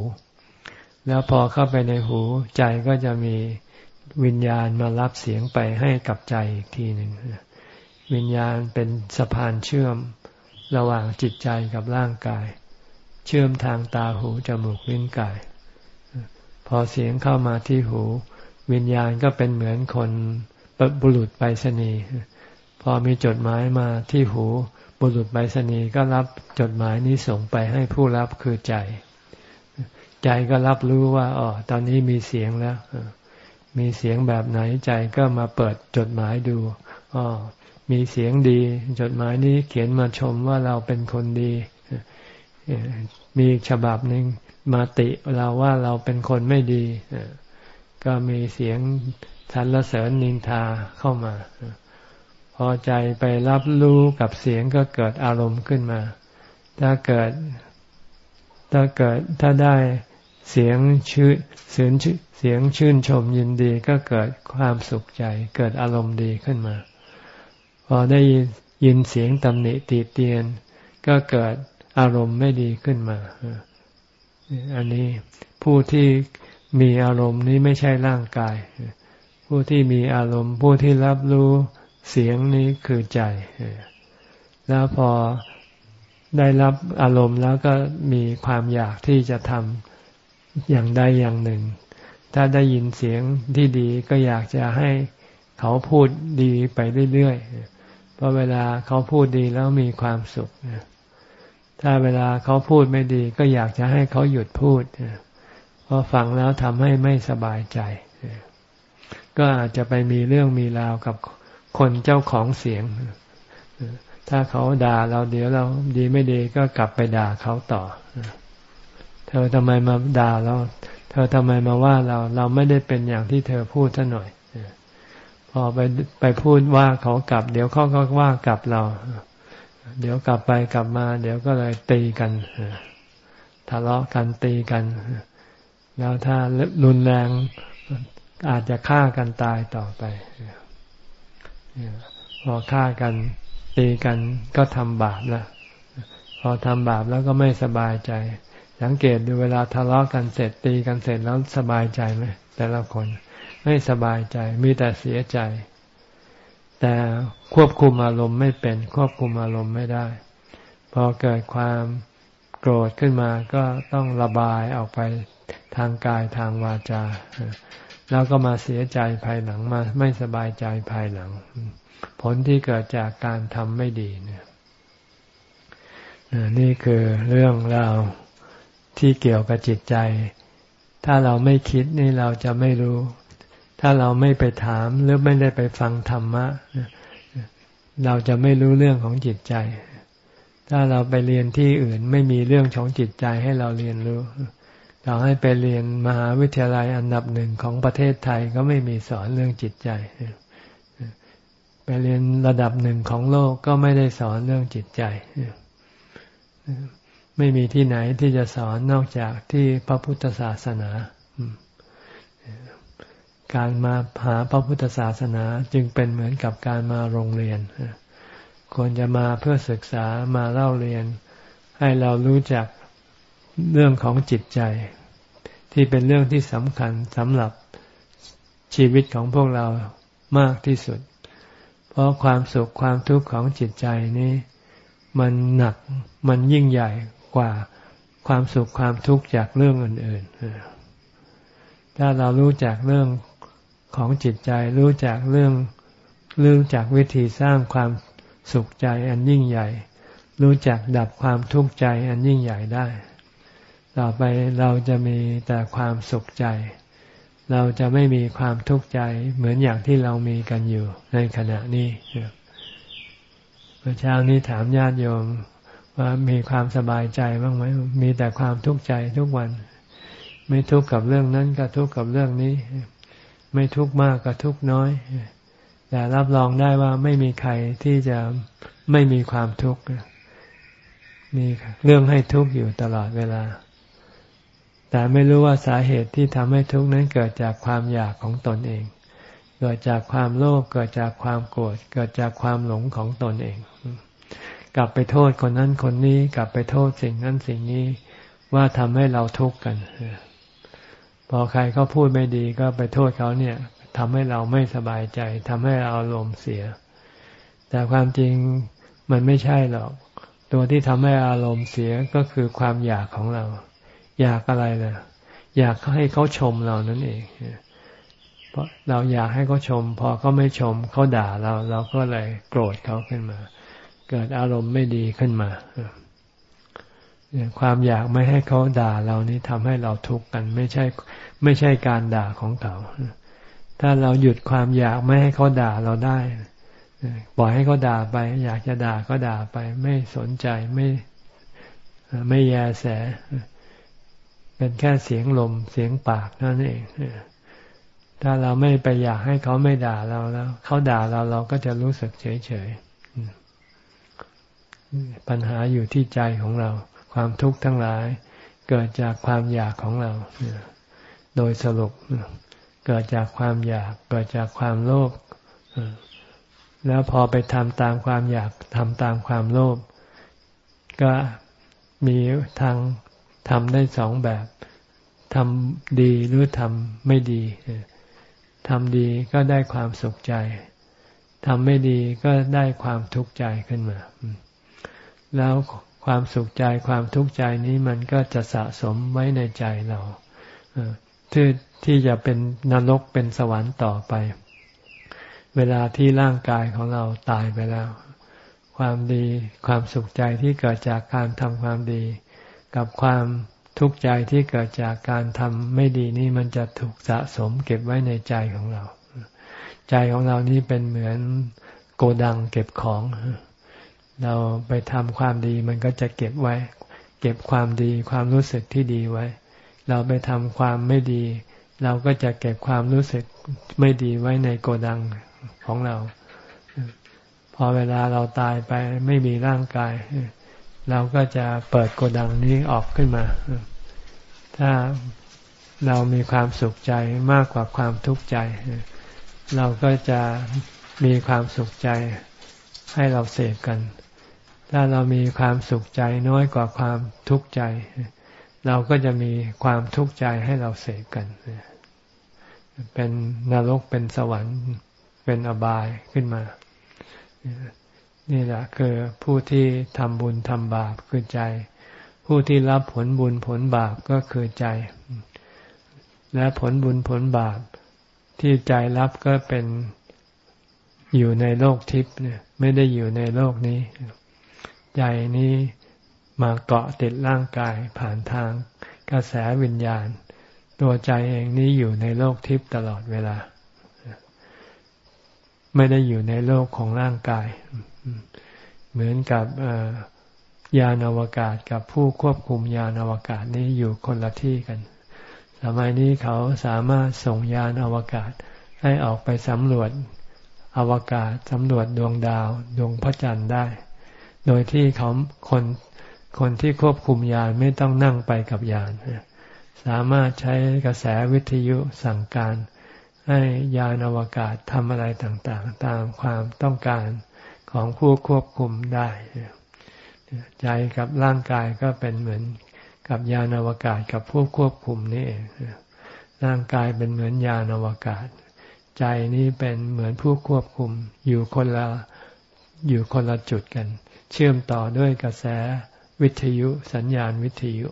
Speaker 1: แล้วพอเข้าไปในหู ใจก็จะมีวิญญาณมารับเสียงไปให้กับใจอีกทีหนึ่งวิญญาณเป็นสะพานเชื่อมระหว่างจิตใจกับร่างกาย เชื่อมทางตาหูจมูกลิ้นกาย พอเสียงเข้ามาที่หู วิญญาณก็เป็นเหมือนคน บุรุษไปรษณีย์พอมีจดหมายมาที่หูบุรุษไปรษณีย์ก็รับจดหมายนี้ส่งไปให้ผู้รับคือใจ ใจก็รับรู้ว่าอ๋อตอนนี้มีเสียงแล้ว มีเสียงแบบไหนใจก็มาเปิดจดหมายดูอ๋อมีเสียงดี จดหมายนี้เขียนมาชมว่าเราเป็นคนดีมีฉบับหนึ่งมาติเราว่าเราเป็นคนไม่ดีก็มีเสียง สรรเสริญนินทาเข้ามา พอใจไปรับรู้กับเสียงก็เกิดอารมณ์ขึ้นมา ถ้าเกิด ถ้าเกิดถ้าได้เสียงชื่อเสียงเสียงชื่นชมยินดีก็เกิดความสุขใจ เกิดอารมณ์ดีขึ้นมา พอได้ยินเสียงตำหนิตีเตียน ก็เกิดอารมณ์ไม่ดีขึ้นมา อันนี้ผู้ที่มีอารมณ์นี้ไม่ใช่ร่างกาย ผู้ที่มีอารมณ์ ผู้ที่รับรู้เสียงนี้คือใจ แล้วพอได้รับอารมณ์แล้วก็มีความอยากที่จะทำอย่างใดอย่างหนึ่ง ถ้าได้ยินเสียงที่ดีก็อยากจะให้เขาพูดดีไปเรื่อยๆ เพราะเวลาเขาพูดดีแล้วมีความสุข ถ้าเวลาเขาพูดไม่ดีก็อยากจะให้เขาหยุดพูด เพราะฟังแล้วทำให้ไม่สบายใจ ก็อาจจะไปมีเรื่องมีราวกับคนเจ้าของเสียง ถ้าเขาด่าเราเดี๋ยวเราดีไม่ดีก็กลับไปด่าเขาต่อ เธอทำไมมาด่าเรา เธอทำไมมาว่าเราเราไม่ได้เป็นอย่างที่เธอพูดซะหน่อยพอไปไปพูดว่าเขากลับ เดี๋ยวเขาก็ว่ากลับเรา เดี๋ยวกลับไปกลับมา เดี๋ยวก็เลยตีกันทะเลาะกันตีกัน แล้วถ้ารุนแรง อาจจะฆ่ากันตายต่อไปพอฆ่ากันตีกันก็ทำบาปแล้วพอทำบาปแล้วก็ไม่สบายใจ สังเกตดูเวลาทะเลาะกันเสร็จตีกันเสร็จแล้วสบายใจไหมแต่ละคนไม่สบายใจมีแต่เสียใจ แต่ควบคุมอารมณ์ไม่เป็น ควบคุมอารมณ์ไม่ได้ พอเกิดความโกรธขึ้นมาก็ต้องระบายออกไปทางกายทางวาจา แล้วก็มาเสียใจภายหลังมาไม่สบายใจภายหลัง ผลที่เกิดจากการทำไม่ดีเนี่ยนี่คือเรื่องราวที่เกี่ยวกับจิตใจ ถ้าเราไม่คิดนี่เราจะไม่รู้ ถ้าเราไม่ไปถามหรือไม่ได้ไปฟังธรรมะ เราจะไม่รู้เรื่องของจิตใจ ถ้าเราไปเรียนที่อื่นไม่มีเรื่องของจิตใจให้เราเรียนรู้ เราให้ไปเรียนมหาวิทยาลัยอันดับหนึ่งของประเทศไทยก็ไม่มีสอนเรื่องจิตใจ ไปเรียนระดับหนึ่งของโลกก็ไม่ได้สอนเรื่องจิตใจ ไม่มีที่ไหนที่จะสอนนอกจากที่พระพุทธศาสนา การมาหาพระพุทธศาสนาจึงเป็นเหมือนกับการมาโรงเรียน ควรจะมาเพื่อศึกษามาเล่าเรียนให้เรารู้จักเรื่องของจิตใจ ที่เป็นเรื่องที่สำคัญสำหรับชีวิตของพวกเรามากที่สุด เพราะความสุขความทุกข์ของจิตใจนี้ มันหนักมันยิ่งใหญ่กว่าความสุขความทุกข์จากเรื่องอื่นๆ ถ้าเรารู้จักเรื่องของจิตใจ รู้จักเรื่องรู้จักวิธีสร้างความสุขใจอันยิ่งใหญ่ รู้จักดับความทุกข์ใจอันยิ่งใหญ่ได้ ต่อไปเราจะมีแต่ความสุขใจ เราจะไม่มีความทุกข์ใจเหมือนอย่างที่เรามีกันอยู่ในขณะนี้เมื่อเช้านี้ถามญาติโยมว่ามีความสบายใจบ้างไหมมีแต่ความทุกข์ใจทุกวัน ไม่ทุกข์กับเรื่องนั้นก็ทุกข์กับเรื่องนี้ ไม่ทุกข์มากก็ทุกข์น้อยแต่รับรองได้ว่าไม่มีใครที่จะไม่มีความทุกข์มีเรื่องให้ทุกข์อยู่ตลอดเวลา แต่ไม่รู้ว่าสาเหตุที่ทำให้ทุกข์นั้นเกิดจากความอยากของตนเอง เกิดจากความโลภเกิดจากความโกรธเกิดจากความหลงของตนเอง กลับไปโทษคนนั้นคนนี้กลับไปโทษสิ่งนั้นสิ่งนี้ว่าทำให้เราทุกข์กันพอใครเขาพูดไม่ดีก็ไปโทษเขาเนี่ยทำให้เราไม่สบายใจทำให้เราอารมณ์เสีย แต่ความจริงมันไม่ใช่หรอก ตัวที่ทำให้อารมณ์เสียก็คือความอยากของเรา อยากอะไรเล่ะอยากให้เขาชมเรานั่นเองเพราะเราอยากให้เขาชม พอเขาไม่ชมเขาด่าเรา เราก็เลยโกรธเขาขึ้นมา เกิดอารมณ์ไม่ดีขึ้นมาความอยากไม่ให้เขาด่าเรานี้ทำให้เราทุกข์กัน ไม่ใช่ ไม่ใช่การด่าของเขาถ้าเราหยุดความอยากไม่ให้เขาด่าเราได้ปล่อยให้เขาด่าไป อยากจะด่าก็ด่าไป ไม่สนใจไม่ไม่แยแส เป็นแค่เสียงลมเสียงปากนั่นเองถ้าเราไม่ไปอยากให้เขาไม่ด่าเราแล้ว เขาด่าเราเราก็จะรู้สึกเฉยเฉยปัญหาอยู่ที่ใจของเรา ความทุกข์ทั้งหลาย เกิดจากความอยากของเราโดยสรุปเกิดจากความอยาก เกิดจากความโลภแล้วพอไปทำตามความอยากทำตามความโลภก็มีทาง ทำได้สองแบบทำดีหรือทำไม่ดีทำดีก็ได้ความสุขใจทำไม่ดีก็ได้ความทุกข์ใจขึ้นมา แล้วความสุขใจความทุกข์ใจนี้มันก็จะสะสมไว้ในใจเราที่ที่จะเป็นนรกเป็นสวรรค์ต่อไป เวลาที่ร่างกายของเราตายไปแล้ว ความดีความสุขใจที่เกิดจากการทำความดี กับความทุกข์ใจที่เกิดจากการทำไม่ดีนี่มันจะถูกสะสมเก็บไว้ในใจของเรา ใจของเรานี่เป็นเหมือนโกดังเก็บของ เราไปทำความดีมันก็จะเก็บไว้ เก็บความดีความรู้สึกที่ดีไว้ เราไปทำความไม่ดี เราก็จะเก็บความรู้สึกไม่ดีไว้ในโกดังของเรา พอเวลาเราตายไปไม่มีร่างกาย เราก็จะเปิดโกดังนี้ออกขึ้นมา ถ้าเรามีความสุขใจมากกว่าความทุกข์ใจ เราก็จะมีความสุขใจให้เราเสพกัน ถ้าเรามีความสุขใจน้อยกว่าความทุกข์ใจ เราก็จะมีความทุกข์ใจให้เราเสกกัน เป็นนรกเป็นสวรรค์เป็นอบายขึ้นมา นี่แหละคือผู้ที่ทำบุญทำบาปคือใจ ผู้ที่รับผลบุญผลบาปก็คือใจ และผลบุญผลบาปที่ใจรับก็เป็นอยู่ในโลกทิพย์ไม่ได้อยู่ในโลกนี้ ใจนี้มาเกาะติดร่างกายผ่านทางกระแสวิญญาณ ตัวใจเองนี้อยู่ในโลกทิพย์ตลอดเวลา ไม่ได้อยู่ในโลกของร่างกาย เหมือนกับยานอวกาศกับผู้ควบคุมยานอวกาศนี้อยู่คนละที่กัน สมัยนี้เขาสามารถส่งยานอวกาศให้ออกไปสำรวจอวกาศสำรวจดวงดาวดวงพระจันทร์ได้ โดยที่เขาคนคนที่ควบคุมยานไม่ต้องนั่งไปกับยาน สามารถใช้กระแสวิทยุสั่งการ ให้ยานอวกาศทำอะไรต่างๆ ตามความต้องการ ของผู้ควบคุมได้ ใจกับร่างกายก็เป็นเหมือนกับยานอวกาศกับผู้ควบคุมนี่เองร่างกายเป็นเหมือนยานอวกาศ ใจนี้เป็นเหมือนผู้ควบคุม อยู่คนละอยู่คนละจุดกัน เชื่อมต่อด้วยกระแสวิทยุสัญญาณวิทยุ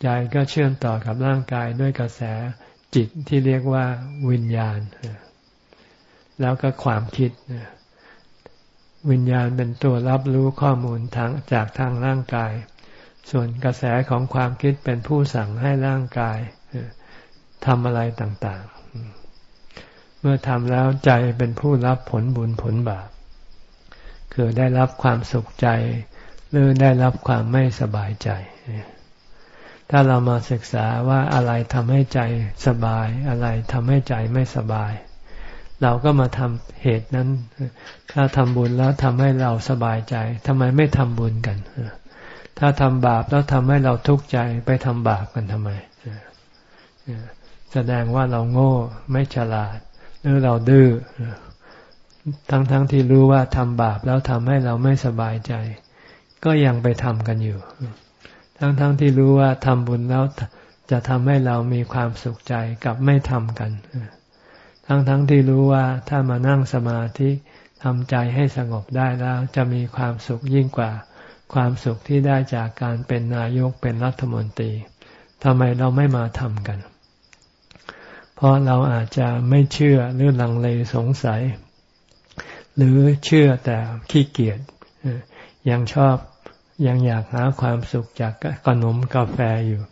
Speaker 1: ใจก็เชื่อมต่อกับร่างกายด้วยกระแสจิตที่เรียกว่าวิญญาณ แล้วก็ความคิด วิญญาณเป็นตัวรับรู้ข้อมูลทางจากทางร่างกาย ส่วนกระแสของความคิดเป็นผู้สั่งให้ร่างกายทำอะไรต่างๆ เมื่อทำแล้วใจเป็นผู้รับผลบุญผลบาป คือได้รับความสุขใจ หรือได้รับความไม่สบายใจ ถ้าเรามาศึกษาว่าอะไรทำให้ใจสบาย อะไรทำให้ใจไม่สบาย เราก็มาทำเหตุนั้น ถ้าทำบุญแล้วทำให้เราสบายใจทำไมไม่ทำบุญกัน ถ้าทำบาปแล้วทำให้เราทุกข์ใจไปทำบาปกันทำไม แสดงว่าเราโง่ไม่ฉลาด หรือเราดื้อ ทั้งๆทที่รู้ว่าทำบาปแล้วทำให้เราไม่สบายใจ ก็ยังไปทำกันอยู่ ทั้งๆทที่รู้ว่าทำบุญแล้วจะทำให้เรามีความสุขใจกับไม่ทำกัน ทั้งๆทที่รู้ว่าถ้ามานั่งสมาธิทำใจให้สงบได้แล้ว จะมีความสุขยิ่งกว่า ความสุขที่ได้จากการเป็นนายกเป็นรัฐมนตรีทำไมเราไม่มาทำกัน เพราะเราอาจจะไม่เชื่อหรือลังเลสงสัย หรือเชื่อแต่ขี้เกียจยังชอบยังอยากหาความสุขจากขนมกาแฟอยู่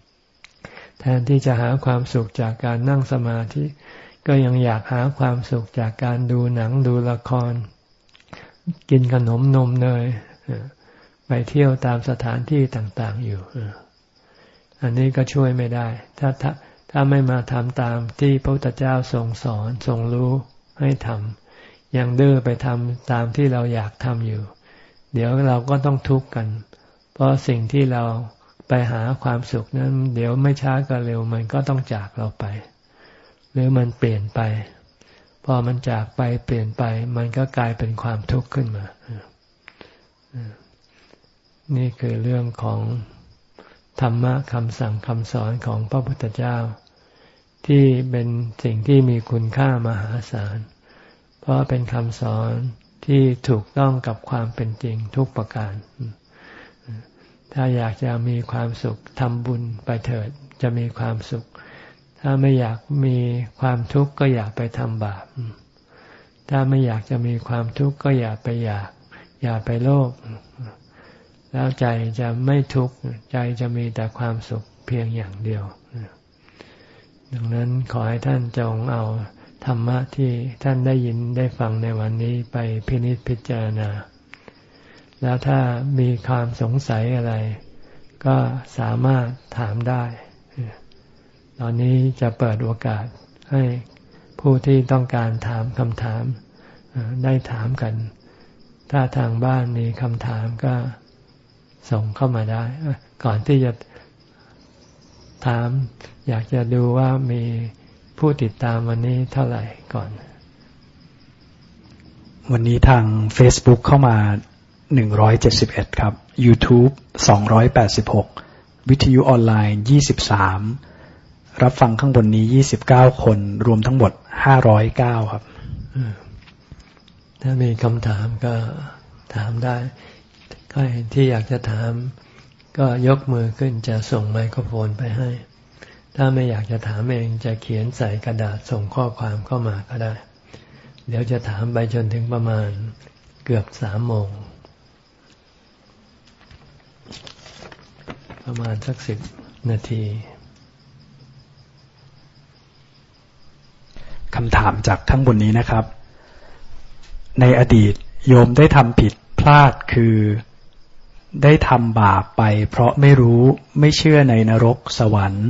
Speaker 1: แทนที่จะหาความสุขจากการนั่งสมาธิ ก็ยังอยากหาความสุขจากการดูหนังดูละคร กินขนมนมเนยไปเที่ยวตามสถานที่ต่าง ๆ อยู่ อันนี้ก็ช่วยไม่ได้ ถ้าถ้าถ้าไม่มาทำตามที่พระพุทธเจ้าทรงสอนทรงรู้ให้ทำยังดื้อไปทำตามที่เราอยากทำอยู่ เดี๋ยวเราก็ต้องทุกข์กัน เพราะสิ่งที่เราไปหาความสุขนั้น เดี๋ยวไม่ช้าก็เร็วมันก็ต้องจากเราไป รือมันเปลี่ยนไป พอมันจากไปเปลี่ยนไป มันก็กลายเป็นความทุกข์ขึ้นมา นี่คือเรื่องของธรรมะคำสั่งคำสอนของพระพุทธเจ้า ที่เป็นสิ่งที่มีคุณค่ามหาศาล เพราะเป็นคำสอนที่ถูกต้องกับความเป็นจริงทุกประการ ถ้าอยากจะมีความสุขทำบุญไปเถิดจะมีความสุข ถ้าไม่อยากมีความทุกข์ก็อย่าไปทำบาป ถ้าไม่อยากจะมีความทุกข์ก็อย่าไปอยาก อย่าไปโลภ แล้วใจจะไม่ทุกข์ ใจจะมีแต่ความสุขเพียงอย่างเดียว ดังนั้นขอให้ท่านจงเอาธรรมะที่ท่านได้ยินได้ฟังในวันนี้ไปพินิจพิจารณา แล้วถ้ามีความสงสัยอะไร ก็สามารถถามได้ ตอนนี้จะเปิดโอกาสให้ผู้ที่ต้องการถามคำถามได้ถามกัน ถ้าทางบ้านมีคำถามก็ส่งเข้ามาได้ ก่อนที่จะถาม อยากจะดูว่ามีผู้ติดตามวันนี้เท่าไหร่ก่อน
Speaker 2: วันนี้ทาง Facebook เข้ามาหนึ่งร้อยเจ็ดสิบเอ็ดครับ YouTube สองร้อยแปดสิบหกวิทยุออนไลน์ยี่สิบสาม รับฟังข้างบนนี้ยี่สิบเก้าคน รวมทั้งหมดห้าร้อยเก้าครับ
Speaker 1: ถ้ามีคำถามก็ถามได้ ใครที่อยากจะถาม ก็ยกมือขึ้นจะส่งไมโครโฟนไปให้ ถ้าไม่อยากจะถามเองจะเขียนใส่กระดาษส่งข้อความเข้ามาก็ได้ เดี๋ยวจะถามไปจนถึงประมาณเกือบสามโมง ประมาณสักสิบนาที
Speaker 2: คำถามจากข้างบนนี้นะครับ ในอดีตโยมได้ทำผิดพลาดคือได้ทำบาปไป เพราะไม่รู้ไม่เชื่อในนรกสวรรค์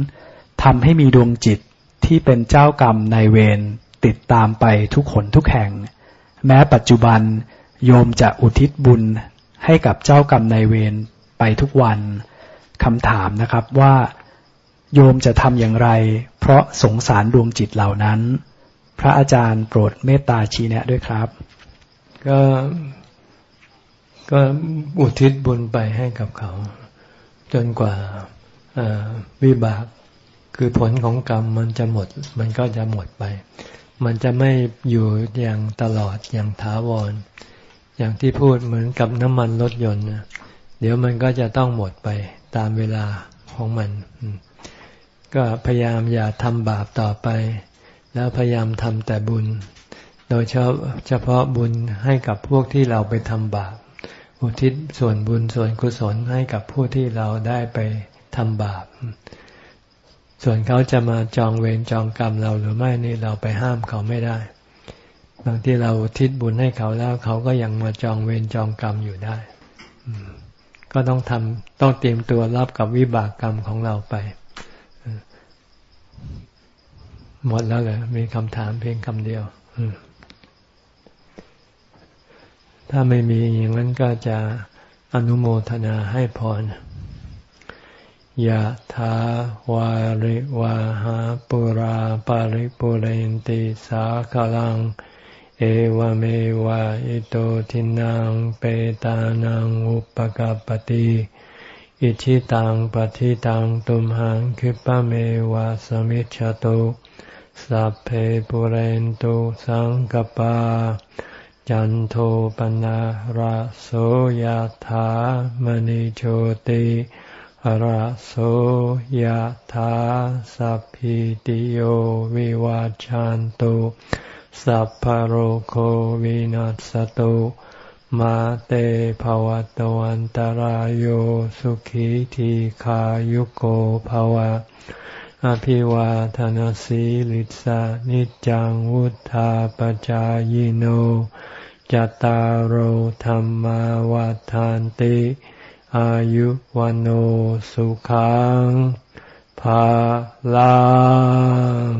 Speaker 2: ทำให้มีดวงจิตที่เป็นเจ้ากรรมในเวรติดตามไปทุกขนทุกแห่ง แม้ปัจจุบันโยมจะอุทิศบุญให้กับเจ้ากรรมในเวรไปทุกวันคำถามนะครับว่า โยมจะทำอย่างไร เพราะสงสารดวงจิตเหล่านั้น พระอาจารย์โปรดเมตตาชี้แนะด้วยครับ
Speaker 1: ก็ก็อุทิศบุญไปให้กับเขา จนกว่าวิบากคือผลของกรรมมันจะหมด มันก็จะหมดไป มันจะไม่อยู่อย่างตลอดอย่างถาวร อย่างที่พูดเหมือนกับน้ำมันรถยนต์เดี๋ยวมันก็จะต้องหมดไปตามเวลาของมัน ก็พยายามอย่าทำบาปต่อไป แล้วพยายามทำแต่บุญ โดยเฉพาะบุญให้กับพวกที่เราไปทำบาป อุทิศส่วนบุญส่วนกุศลให้กับผู้ที่เราได้ไปทำบาป ส่วนเขาจะมาจองเวรจองกรรมเราหรือไม่นี่เราไปห้ามเขาไม่ได้ บางที่เราทิศบุญให้เขาแล้ว เขาก็ยังมาจองเวรจองกรรมอยู่ได้ ก็ต้องทำต้องเตรียมตัวรับกับวิบากกรรมของเราไป หมดแล้วเหรอมีคำถามเพียงคำเดียว ถ้าไม่มีอย่างนั้นก็จะอนุโมทนาให้พรยะถาวาริวาหาปุราปาริปุเรนติสาคลัง เอวเมวะอิโตทินังเปตานังอุปกาปติอิชิตังปฏิตังตุมหังคิปะเมวะสมิจฉตุ สัพเพปุเรนตุสังกปา จันโทปนะระโสยธามณิโชติระโสยธาสัพพิติโยวิวาจันตุสัพพโรโควินัสตุมาเตภวัตวันตารโยสุขีทีขายุโกภวะ อภิวาทนสีลิสานิจังวุธาปจายโนจตารโหธรรมวาทานติ อายุวันโอสุขังภาลัง